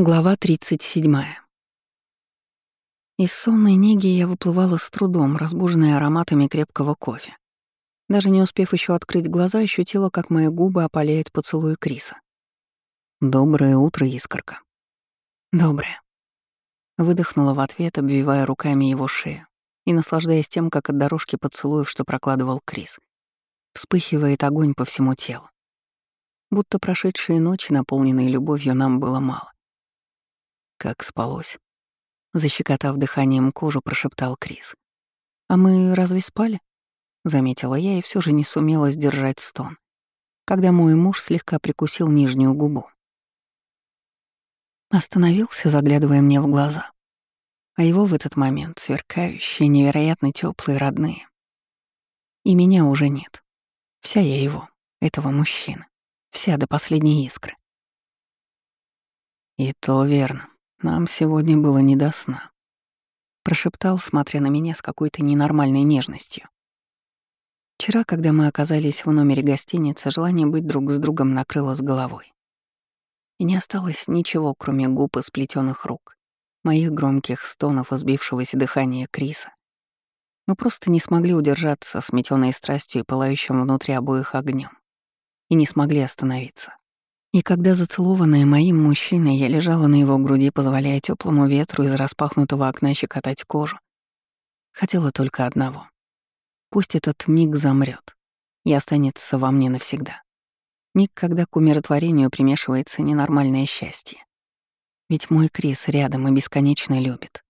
Глава 37. Из сонной неги я выплывала с трудом, разбуженная ароматами крепкого кофе. Даже не успев еще открыть глаза, ощутила, как мои губы опаляет поцелуй Криса. «Доброе утро, искорка». «Доброе». Выдохнула в ответ, обвивая руками его шею и наслаждаясь тем, как от дорожки поцелуев, что прокладывал Крис, вспыхивает огонь по всему телу. Будто прошедшие ночи, наполненные любовью, нам было мало. Как спалось. Защекотав дыханием кожу, прошептал Крис. «А мы разве спали?» Заметила я и все же не сумела сдержать стон, когда мой муж слегка прикусил нижнюю губу. Остановился, заглядывая мне в глаза. А его в этот момент сверкающие, невероятно теплые, родные. И меня уже нет. Вся я его, этого мужчины. Вся до последней искры. И то верно. Нам сегодня было не до сна. Прошептал, смотря на меня с какой-то ненормальной нежностью. Вчера, когда мы оказались в номере гостиницы, желание быть друг с другом накрыло с головой. И не осталось ничего, кроме губ и сплетенных рук, моих громких стонов и сбившегося дыхания Криса. Мы просто не смогли удержаться, сметенной страстью и пылающим внутри обоих огнем, и не смогли остановиться. И когда зацелованная моим мужчиной, я лежала на его груди, позволяя теплому ветру из распахнутого окна щекотать кожу, хотела только одного. Пусть этот миг замрет и останется во мне навсегда. Миг, когда к умиротворению примешивается ненормальное счастье. Ведь мой Крис рядом и бесконечно любит.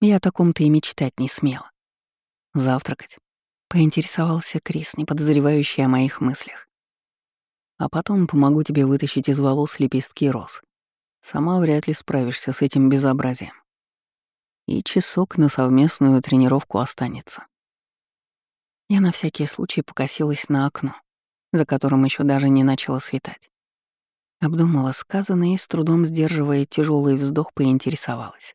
Я о таком-то и мечтать не смела. Завтракать. Поинтересовался Крис, не подозревающий о моих мыслях. А потом помогу тебе вытащить из волос лепестки роз. Сама вряд ли справишься с этим безобразием. И часок на совместную тренировку останется. Я на всякий случай покосилась на окно, за которым еще даже не начало светать. Обдумала сказанное и с трудом сдерживая тяжелый вздох поинтересовалась.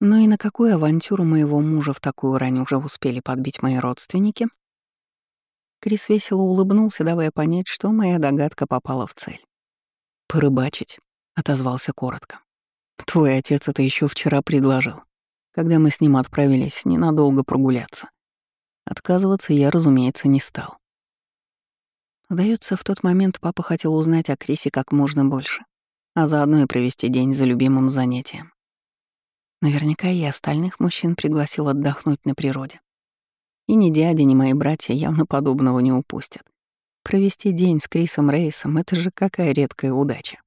Но «Ну и на какую авантюру моего мужа в такую рань уже успели подбить мои родственники? Крис весело улыбнулся, давая понять, что моя догадка попала в цель. «Порыбачить», — отозвался коротко. «Твой отец это еще вчера предложил, когда мы с ним отправились ненадолго прогуляться. Отказываться я, разумеется, не стал. Сдается, в тот момент папа хотел узнать о Крисе как можно больше, а заодно и провести день за любимым занятием. Наверняка и остальных мужчин пригласил отдохнуть на природе. И ни дядя, ни мои братья явно подобного не упустят. Провести день с Крисом Рейсом — это же какая редкая удача.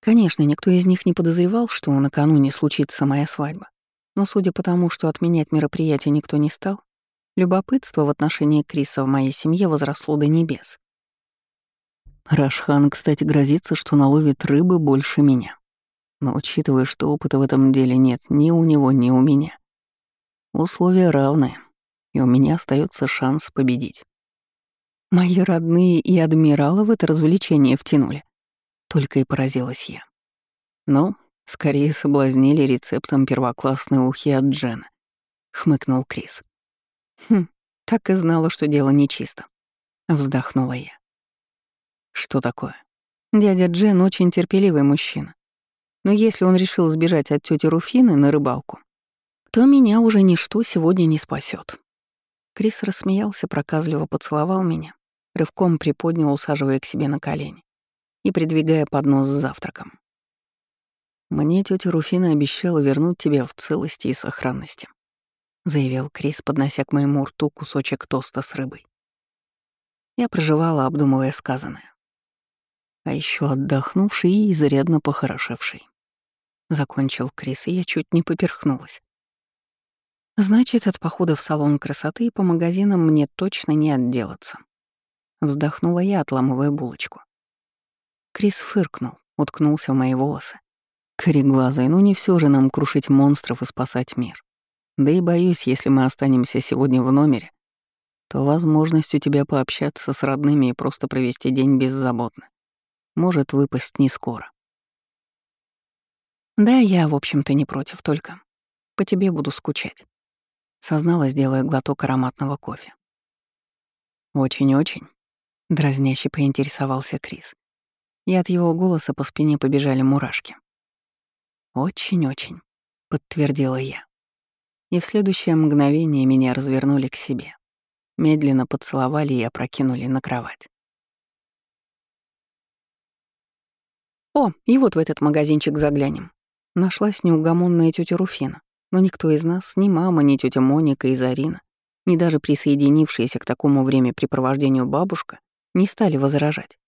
Конечно, никто из них не подозревал, что накануне случится моя свадьба. Но судя по тому, что отменять мероприятие никто не стал, любопытство в отношении Криса в моей семье возросло до небес. Рашхан, кстати, грозится, что наловит рыбы больше меня. Но учитывая, что опыта в этом деле нет ни у него, ни у меня, Условия равны, и у меня остается шанс победить. Мои родные и адмиралы в это развлечение втянули. Только и поразилась я. Ну, скорее соблазнили рецептом первоклассной ухи от Джена, хмыкнул Крис. Хм, так и знала, что дело нечисто. Вздохнула я. Что такое? Дядя Джен очень терпеливый мужчина. Но если он решил сбежать от тети Руфины на рыбалку, то меня уже ничто сегодня не спасет. Крис рассмеялся, проказливо поцеловал меня, рывком приподнял, усаживая к себе на колени и придвигая поднос с завтраком. «Мне тетя Руфина обещала вернуть тебя в целости и сохранности», — заявил Крис, поднося к моему рту кусочек тоста с рыбой. Я проживала, обдумывая сказанное. А еще отдохнувший и изрядно похорошевший. Закончил Крис, и я чуть не поперхнулась. Значит, от похода в салон красоты и по магазинам мне точно не отделаться. Вздохнула я, отламывая булочку. Крис фыркнул, уткнулся в мои волосы. Кореглазый, ну не все же нам крушить монстров и спасать мир. Да и боюсь, если мы останемся сегодня в номере, то возможность у тебя пообщаться с родными и просто провести день беззаботно может выпасть не скоро. Да, я, в общем-то, не против, только по тебе буду скучать созналась, делая глоток ароматного кофе. «Очень-очень», — дразняще поинтересовался Крис. и от его голоса по спине побежали мурашки. «Очень-очень», — подтвердила я. И в следующее мгновение меня развернули к себе. Медленно поцеловали и опрокинули на кровать. «О, и вот в этот магазинчик заглянем». Нашлась неугомонная тетя Руфина, но никто из нас, ни мама, ни тетя Моника и Зарина, ни даже присоединившаяся к такому времяпрепровождению бабушка, не стали возражать.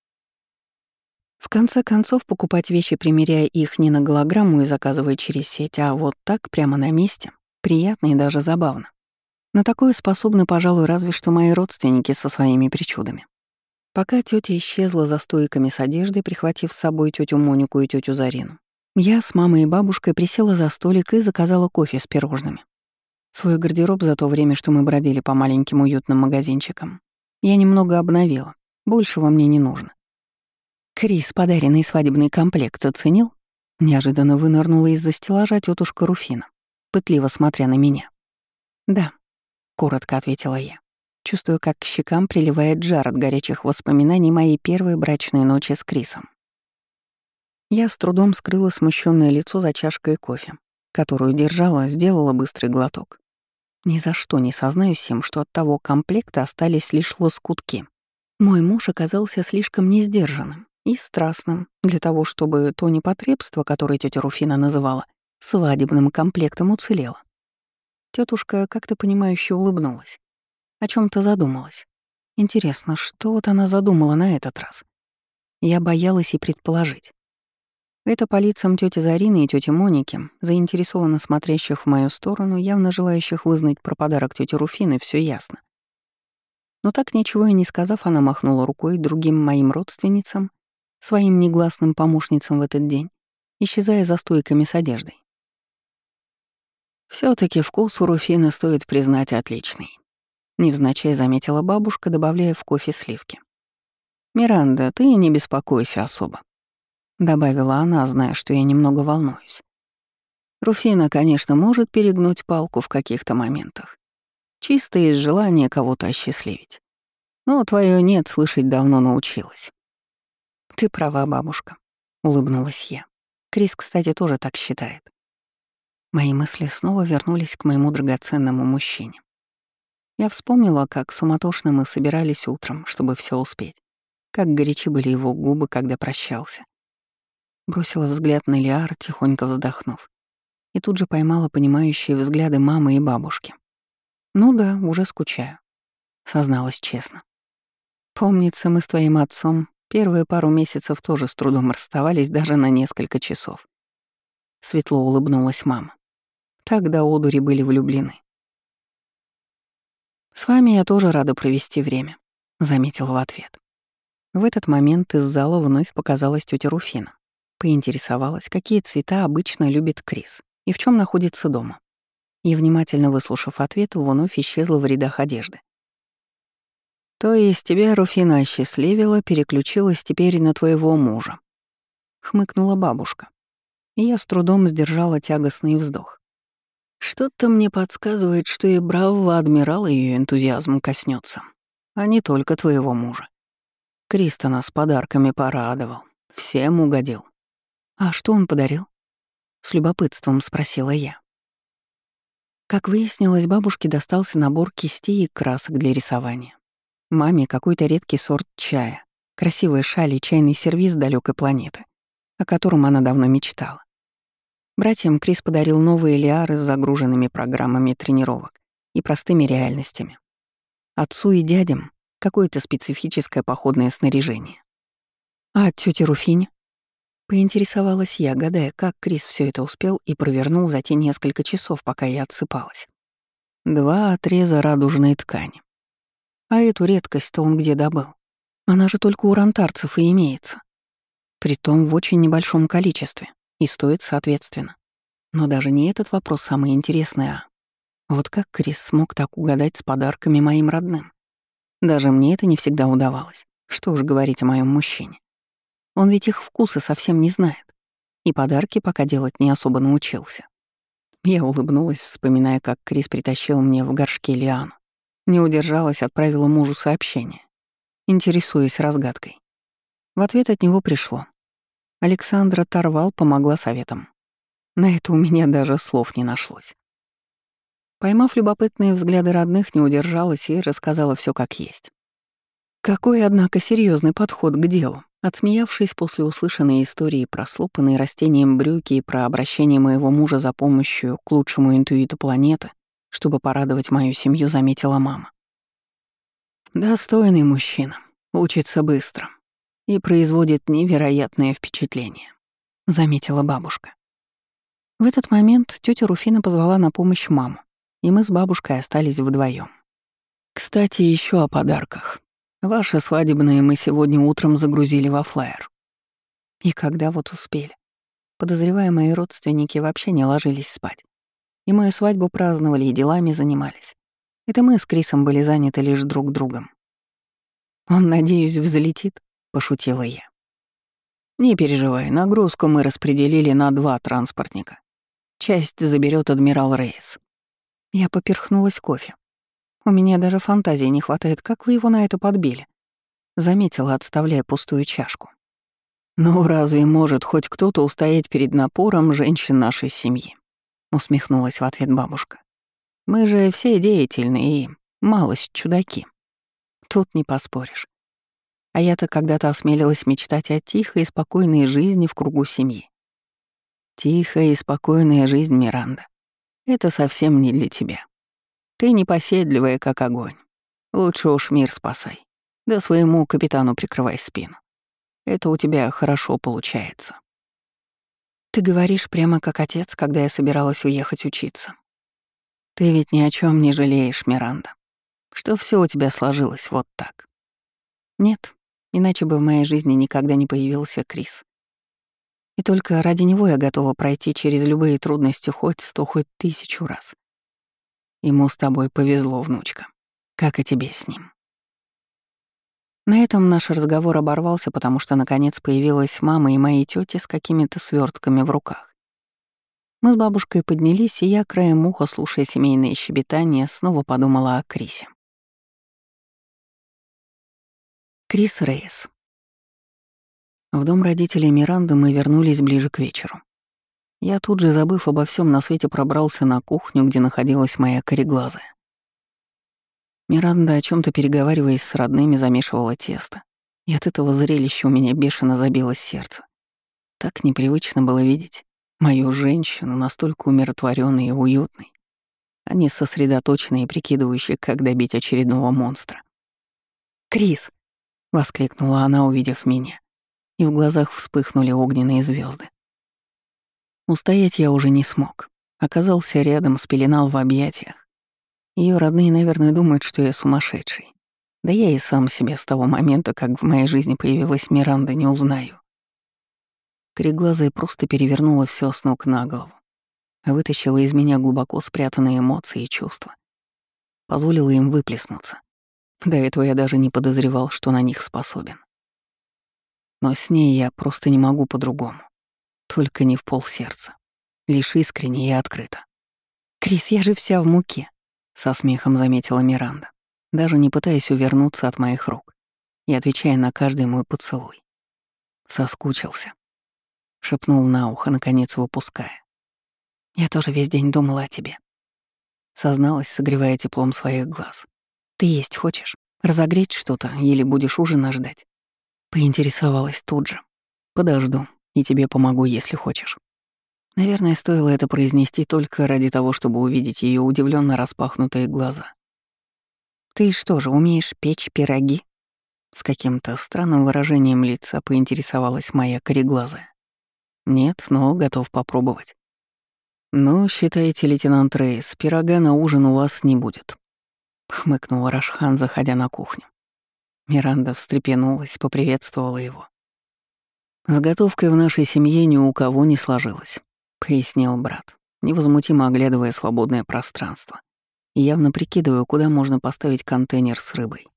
В конце концов, покупать вещи, примеряя их не на голограмму и заказывая через сеть, а вот так, прямо на месте, приятно и даже забавно. На такое способны, пожалуй, разве что мои родственники со своими причудами. Пока тетя исчезла за стойками с одеждой, прихватив с собой тетю Монику и тетю Зарину, я с мамой и бабушкой присела за столик и заказала кофе с пирожными. Свой гардероб за то время, что мы бродили по маленьким уютным магазинчикам, я немного обновила. Большего мне не нужно. Крис подаренный свадебный комплект оценил? Неожиданно вынырнула из-за стеллажа тетушка Руфина, пытливо смотря на меня. «Да», — коротко ответила я. Чувствую, как к щекам приливает жар от горячих воспоминаний моей первой брачной ночи с Крисом. Я с трудом скрыла смущенное лицо за чашкой кофе, которую держала, сделала быстрый глоток. Ни за что не сознаюсь им, что от того комплекта остались лишь лоскутки. Мой муж оказался слишком несдержанным и страстным для того, чтобы то непотребство, которое тетя Руфина называла, свадебным комплектом уцелело. Тетушка как-то понимающе улыбнулась о чем то задумалась. Интересно, что вот она задумала на этот раз? Я боялась и предположить. Это по лицам тети Зарины и тети Моники, заинтересованно смотрящих в мою сторону, явно желающих вызнать про подарок тети Руфины, все ясно. Но так ничего и не сказав, она махнула рукой другим моим родственницам, своим негласным помощницам в этот день, исчезая за стойками с одеждой. все таки вкус у Руфины стоит признать отличный. Невзначай заметила бабушка, добавляя в кофе сливки. «Миранда, ты не беспокойся особо», — добавила она, зная, что я немного волнуюсь. Руфина, конечно, может перегнуть палку в каких-то моментах. Чисто из желания кого-то осчастливить. Но твое «нет» слышать давно научилась. «Ты права, бабушка», — улыбнулась я. Крис, кстати, тоже так считает. Мои мысли снова вернулись к моему драгоценному мужчине. Я вспомнила, как суматошно мы собирались утром, чтобы все успеть. Как горячи были его губы, когда прощался. Бросила взгляд на Лиар, тихонько вздохнув. И тут же поймала понимающие взгляды мамы и бабушки. «Ну да, уже скучаю», — созналась честно. «Помнится, мы с твоим отцом первые пару месяцев тоже с трудом расставались даже на несколько часов». Светло улыбнулась мама. До одури были влюблены. «С вами я тоже рада провести время», — заметила в ответ. В этот момент из зала вновь показалась тетя Руфина. Поинтересовалась, какие цвета обычно любит Крис и в чем находится дома. И, внимательно выслушав ответ, вновь исчезла в рядах одежды. «То есть тебя Руфина осчастливила, переключилась теперь на твоего мужа», — хмыкнула бабушка. И я с трудом сдержала тягостный вздох. Что-то мне подсказывает, что и бравого адмирала ее энтузиазм коснется, а не только твоего мужа. Криста нас подарками порадовал, всем угодил. А что он подарил? С любопытством спросила я. Как выяснилось, бабушке достался набор кистей и красок для рисования. Маме какой-то редкий сорт чая, красивые шали и чайный сервиз далекой планеты, о котором она давно мечтала. Братьям Крис подарил новые лиары с загруженными программами тренировок и простыми реальностями. Отцу и дядям — какое-то специфическое походное снаряжение. А от тети Руфине? Поинтересовалась я, гадая, как Крис все это успел и провернул за те несколько часов, пока я отсыпалась. Два отреза радужной ткани. А эту редкость-то он где добыл? Она же только у рантарцев и имеется. Притом в очень небольшом количестве и стоит соответственно. Но даже не этот вопрос самый интересный, а вот как Крис смог так угадать с подарками моим родным? Даже мне это не всегда удавалось. Что уж говорить о моем мужчине. Он ведь их вкусы совсем не знает. И подарки пока делать не особо научился. Я улыбнулась, вспоминая, как Крис притащил мне в горшке лиану. Не удержалась, отправила мужу сообщение, интересуясь разгадкой. В ответ от него пришло. Александра Тарвал помогла советом. На это у меня даже слов не нашлось. Поймав любопытные взгляды родных, не удержалась и рассказала все как есть. Какой, однако, серьезный подход к делу. Отсмеявшись после услышанной истории про слопанные растением брюки и про обращение моего мужа за помощью к лучшему интуиту планеты, чтобы порадовать мою семью, заметила мама. Достойный мужчина, учится быстро и производит невероятное впечатление, заметила бабушка. В этот момент тетя Руфина позвала на помощь маму, и мы с бабушкой остались вдвоем. Кстати, еще о подарках. Ваши свадебные мы сегодня утром загрузили во флайер. И когда вот успели. Подозревая, мои родственники вообще не ложились спать. И мою свадьбу праздновали, и делами занимались. Это мы с Крисом были заняты лишь друг другом. «Он, надеюсь, взлетит?» — пошутила я. «Не переживай, нагрузку мы распределили на два транспортника. Часть заберет адмирал Рейс». Я поперхнулась кофе. У меня даже фантазии не хватает, как вы его на это подбили. Заметила, отставляя пустую чашку. «Ну, разве может хоть кто-то устоять перед напором женщин нашей семьи?» Усмехнулась в ответ бабушка. «Мы же все деятельные и малость чудаки. Тут не поспоришь. А я-то когда-то осмелилась мечтать о тихой и спокойной жизни в кругу семьи. Тихая и спокойная жизнь, Миранда. Это совсем не для тебя. Ты непоседливая, как огонь. Лучше уж мир спасай. Да своему капитану прикрывай спину. Это у тебя хорошо получается. Ты говоришь прямо как отец, когда я собиралась уехать учиться. Ты ведь ни о чем не жалеешь, Миранда. Что все у тебя сложилось вот так. Нет, иначе бы в моей жизни никогда не появился Крис. И только ради него я готова пройти через любые трудности хоть сто, хоть тысячу раз. Ему с тобой повезло, внучка. Как и тебе с ним. На этом наш разговор оборвался, потому что наконец появилась мама и мои тети с какими-то свертками в руках. Мы с бабушкой поднялись, и я, краем уха, слушая семейные щебетания, снова подумала о Крисе. Крис Рейс. В дом родителей Миранды мы вернулись ближе к вечеру. Я тут же, забыв обо всем на свете, пробрался на кухню, где находилась моя кореглазая. Миранда, о чем то переговариваясь с родными, замешивала тесто. И от этого зрелища у меня бешено забилось сердце. Так непривычно было видеть мою женщину, настолько умиротворенной и уютной, а не сосредоточенной и прикидывающей, как добить очередного монстра. «Крис!» — воскликнула она, увидев меня, и в глазах вспыхнули огненные звезды. Устоять я уже не смог. Оказался рядом, спеленал в объятиях. Ее родные, наверное, думают, что я сумасшедший. Да я и сам себя с того момента, как в моей жизни появилась Миранда, не узнаю. Кореглазая просто перевернула все с ног на голову. Вытащила из меня глубоко спрятанные эмоции и чувства. Позволила им выплеснуться. До этого я даже не подозревал, что на них способен. Но с ней я просто не могу по-другому. Только не в полсердца. Лишь искренне и открыто. «Крис, я же вся в муке», — со смехом заметила Миранда, даже не пытаясь увернуться от моих рук и отвечая на каждый мой поцелуй. Соскучился. Шепнул на ухо, наконец выпуская. «Я тоже весь день думала о тебе». Созналась, согревая теплом своих глаз. «Ты есть хочешь? Разогреть что-то или будешь ужина ждать?» Поинтересовалась тут же. «Подожду и тебе помогу, если хочешь». Наверное, стоило это произнести только ради того, чтобы увидеть ее удивленно распахнутые глаза. «Ты что же, умеешь печь пироги?» С каким-то странным выражением лица поинтересовалась моя кореглазая. «Нет, но готов попробовать». «Ну, считайте, лейтенант Рейс, пирога на ужин у вас не будет», — хмыкнул Рашхан, заходя на кухню. Миранда встрепенулась, поприветствовала его. «С готовкой в нашей семье ни у кого не сложилось», — пояснил брат, невозмутимо оглядывая свободное пространство и явно прикидывая, куда можно поставить контейнер с рыбой.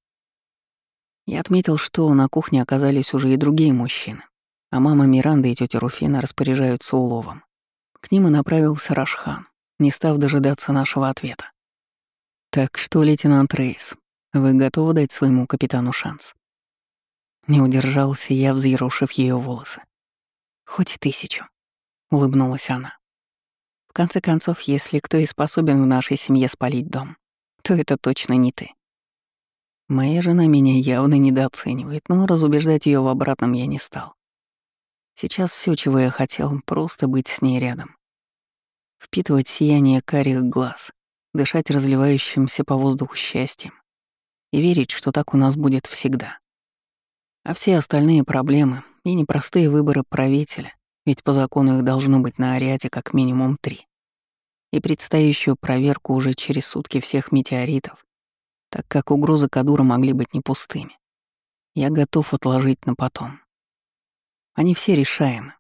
Я отметил, что на кухне оказались уже и другие мужчины, а мама Миранда и тетя Руфина распоряжаются уловом. К ним и направился Рашхан, не став дожидаться нашего ответа. «Так что, лейтенант Рейс, вы готовы дать своему капитану шанс?» Не удержался я, взъерошив ее волосы. Хоть тысячу, улыбнулась она. В конце концов, если кто и способен в нашей семье спалить дом, то это точно не ты. Моя жена меня явно недооценивает, но разубеждать ее в обратном я не стал. Сейчас все, чего я хотел, просто быть с ней рядом. Впитывать сияние карих глаз, дышать разливающимся по воздуху счастьем и верить, что так у нас будет всегда. А все остальные проблемы и непростые выборы правителя, ведь по закону их должно быть на Ариате как минимум три, и предстоящую проверку уже через сутки всех метеоритов, так как угрозы Кадура могли быть не пустыми. Я готов отложить на потом. Они все решаемы,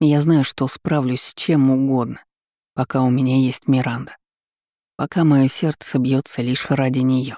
и я знаю, что справлюсь с чем угодно, пока у меня есть Миранда, пока мое сердце бьется лишь ради нее.